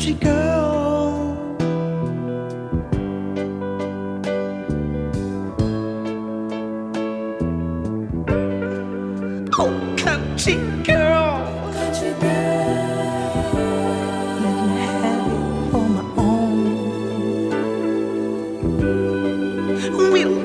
country girl. Oh, country girl. Let me have it for my own. We'll